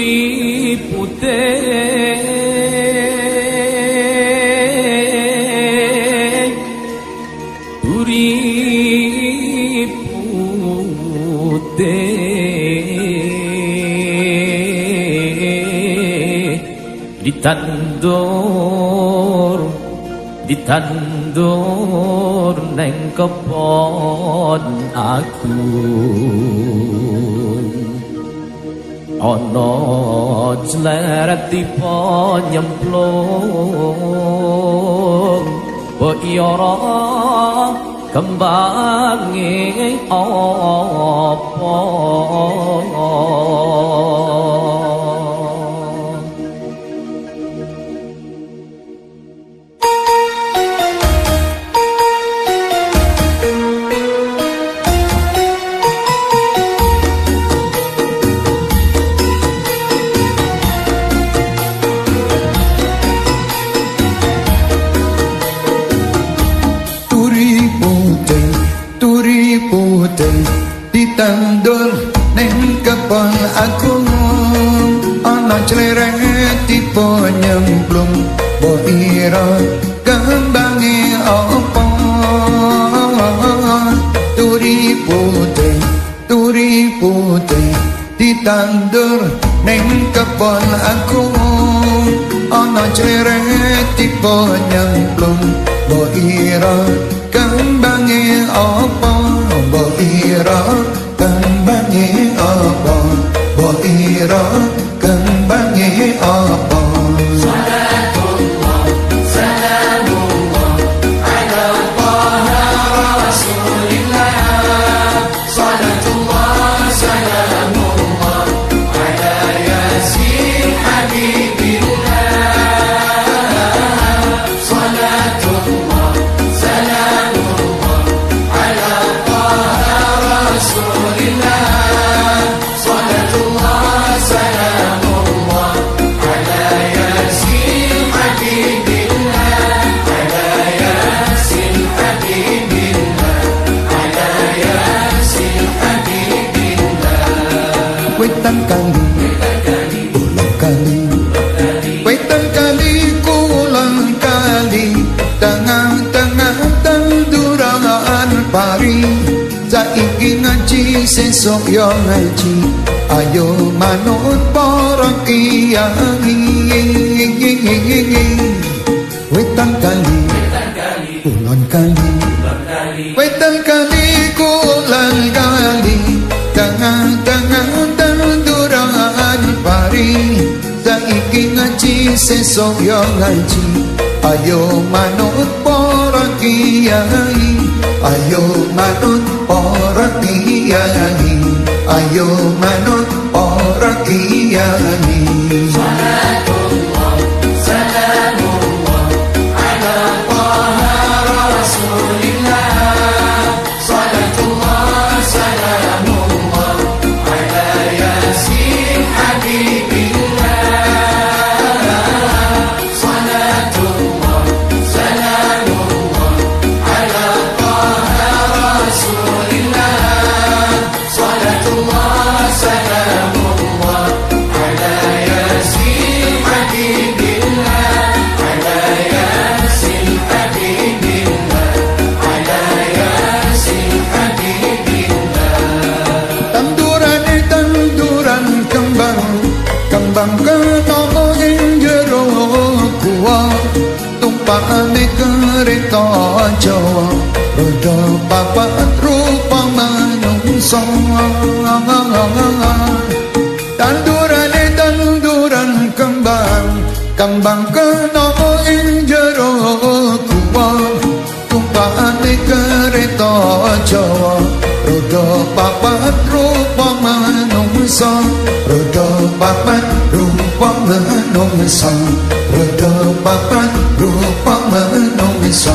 duri putih ditandur ditandur neng kebon aku ana jleret tipe nyemplung. Mbok ora kembange apa ditandur neng kebon aku ana clereng tipe nyemplung boira kembange apa? Turi putih turi putih ditandur neng kebon aku ana clereng tipe nyemplung boira kembange apa? Boira kembange Wetan kali ulang kali Wetan kali kulang kali Tengah-tengah tanduran pari Saiki ngaji sesok yo ngaji Ayo manut para kiai Wetan kali ulang kali Wetan kali kulang kali Tengah-tengah tanduran pari Saiki ngaji sesok yo ngaji Ayo manut para kiai Ayo manut para kiai Ayo manut para kiai Tanduran Kembang kenapa ing jero kuwa Tumpakane kereta Jawa. Roda papat rupa manungsa Roda papat rupa manungsa Roda papat rupa manungsa